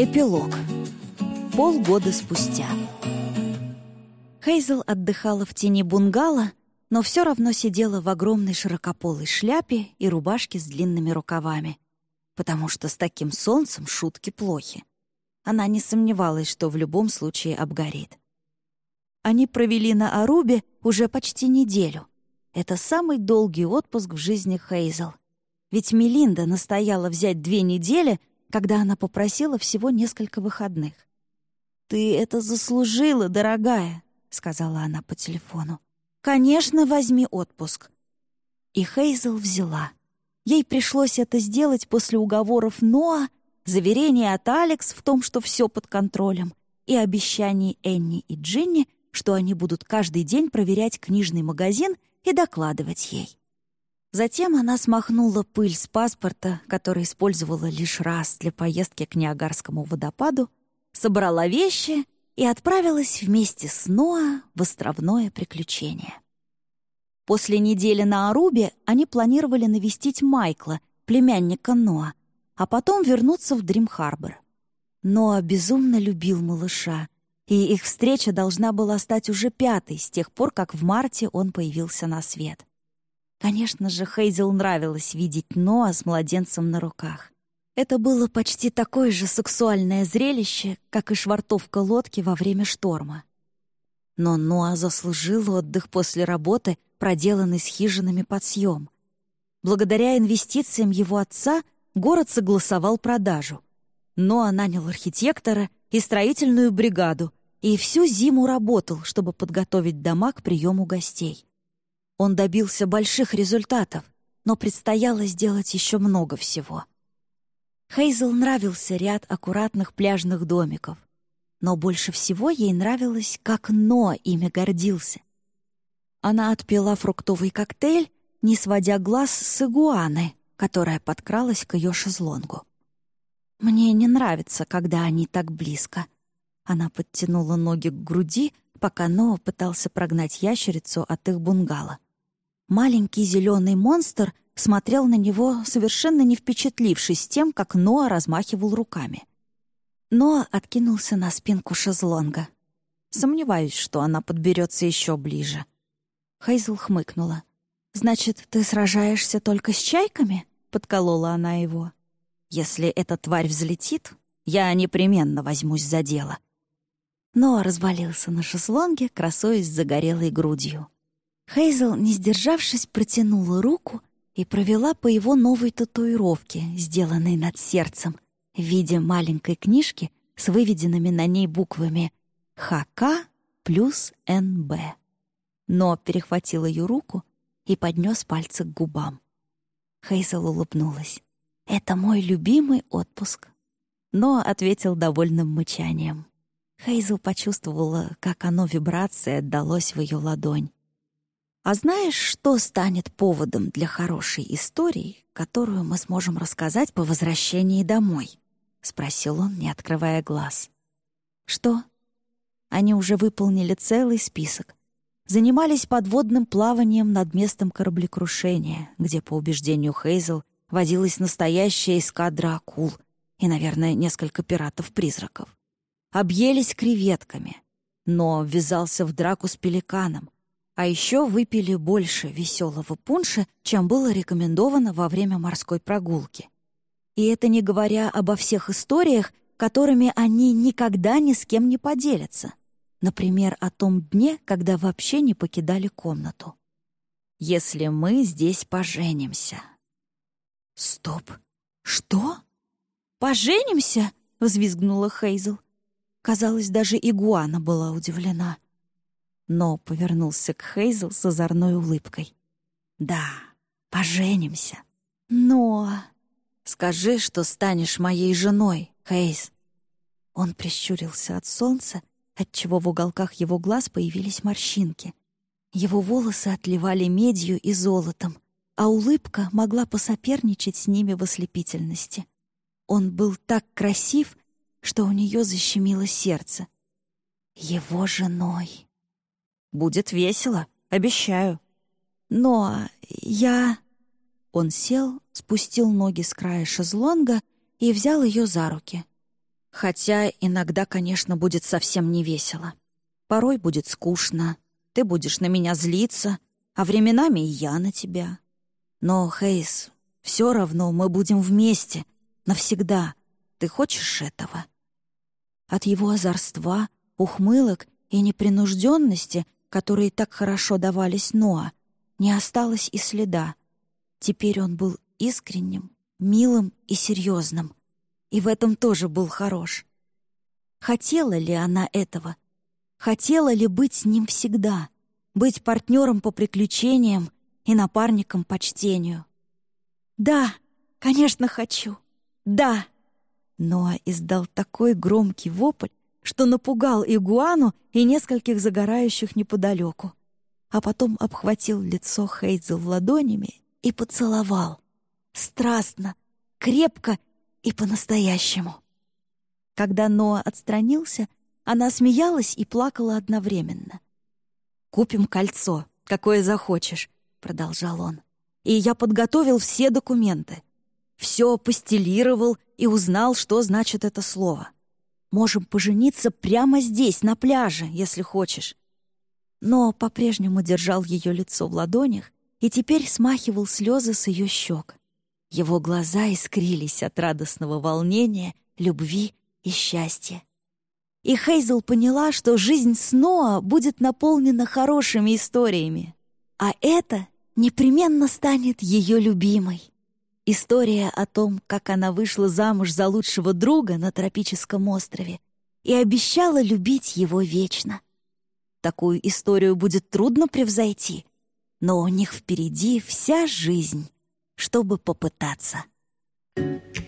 Эпилог. Полгода спустя. Хейзел отдыхала в тени бунгало, но все равно сидела в огромной широкополой шляпе и рубашке с длинными рукавами, потому что с таким солнцем шутки плохи. Она не сомневалась, что в любом случае обгорит. Они провели на Арубе уже почти неделю. Это самый долгий отпуск в жизни Хейзел. Ведь Мелинда настояла взять две недели, когда она попросила всего несколько выходных. «Ты это заслужила, дорогая», — сказала она по телефону. «Конечно, возьми отпуск». И Хейзел взяла. Ей пришлось это сделать после уговоров Ноа, заверения от Алекс в том, что все под контролем, и обещаний Энни и Джинни, что они будут каждый день проверять книжный магазин и докладывать ей. Затем она смахнула пыль с паспорта, который использовала лишь раз для поездки к Ниагарскому водопаду, собрала вещи и отправилась вместе с Ноа в островное приключение. После недели на Арубе они планировали навестить Майкла, племянника Ноа, а потом вернуться в Дрим-Харбор. Ноа безумно любил малыша, и их встреча должна была стать уже пятой с тех пор, как в марте он появился на свет. Конечно же, Хейзел нравилось видеть Ноа с младенцем на руках. Это было почти такое же сексуальное зрелище, как и швартовка лодки во время шторма. Но Ноа заслужил отдых после работы, проделанной с хижинами под съем. Благодаря инвестициям его отца город согласовал продажу. Ноа нанял архитектора и строительную бригаду и всю зиму работал, чтобы подготовить дома к приему гостей. Он добился больших результатов, но предстояло сделать еще много всего. Хейзел нравился ряд аккуратных пляжных домиков, но больше всего ей нравилось, как Но ими гордился. Она отпила фруктовый коктейль, не сводя глаз с игуаны, которая подкралась к ее шезлонгу. «Мне не нравится, когда они так близко». Она подтянула ноги к груди, пока Ноа пытался прогнать ящерицу от их бунгало. Маленький зеленый монстр смотрел на него, совершенно не впечатлившись тем, как Ноа размахивал руками. Ноа откинулся на спинку шезлонга. Сомневаюсь, что она подберется еще ближе. Хейзл хмыкнула. «Значит, ты сражаешься только с чайками?» — подколола она его. «Если эта тварь взлетит, я непременно возьмусь за дело». Ноа развалился на шезлонге, красуясь загорелой грудью. Хейзел, не сдержавшись, протянула руку и провела по его новой татуировке, сделанной над сердцем, в виде маленькой книжки с выведенными на ней буквами «ХК плюс НБ». Но перехватил ее руку и поднес пальцы к губам. Хейзел улыбнулась. «Это мой любимый отпуск». Но ответил довольным мычанием. Хейзел почувствовала, как оно вибрацией отдалось в ее ладонь. А знаешь, что станет поводом для хорошей истории, которую мы сможем рассказать по возвращении домой? спросил он, не открывая глаз. Что? Они уже выполнили целый список. Занимались подводным плаванием над местом кораблекрушения, где, по убеждению Хейзел, водилась настоящая эскадра акул и, наверное, несколько пиратов-призраков. Объелись креветками, но ввязался в драку с пеликаном, а еще выпили больше веселого пунша, чем было рекомендовано во время морской прогулки. И это не говоря обо всех историях, которыми они никогда ни с кем не поделятся. Например, о том дне, когда вообще не покидали комнату. «Если мы здесь поженимся». «Стоп! Что? Поженимся?» — взвизгнула Хейзел. Казалось, даже игуана была удивлена но повернулся к Хейзел с озорной улыбкой. «Да, поженимся. Но скажи, что станешь моей женой, Хейз». Он прищурился от солнца, отчего в уголках его глаз появились морщинки. Его волосы отливали медью и золотом, а улыбка могла посоперничать с ними в ослепительности. Он был так красив, что у нее защемило сердце. Его женой. Будет весело, обещаю. Но я...» Он сел, спустил ноги с края шезлонга и взял ее за руки. Хотя иногда, конечно, будет совсем не весело. Порой будет скучно, ты будешь на меня злиться, а временами и я на тебя. Но, Хейс, все равно мы будем вместе, навсегда. Ты хочешь этого?» От его озорства, ухмылок и непринужденности, которые так хорошо давались Ноа, не осталось и следа. Теперь он был искренним, милым и серьезным. И в этом тоже был хорош. Хотела ли она этого? Хотела ли быть с ним всегда? Быть партнером по приключениям и напарником по чтению? «Да, конечно, хочу. Да!» Ноа издал такой громкий вопль, что напугал игуану и нескольких загорающих неподалеку, а потом обхватил лицо Хейзел ладонями и поцеловал. Страстно, крепко и по-настоящему. Когда Ноа отстранился, она смеялась и плакала одновременно. «Купим кольцо, какое захочешь», — продолжал он. «И я подготовил все документы. Все постелировал и узнал, что значит это слово. Можем пожениться прямо здесь, на пляже, если хочешь». Но по-прежнему держал ее лицо в ладонях и теперь смахивал слезы с ее щек. Его глаза искрились от радостного волнения, любви и счастья. И Хейзел поняла, что жизнь с Ноа будет наполнена хорошими историями, а это непременно станет ее любимой. История о том, как она вышла замуж за лучшего друга на тропическом острове и обещала любить его вечно. Такую историю будет трудно превзойти, но у них впереди вся жизнь, чтобы попытаться. Thank you.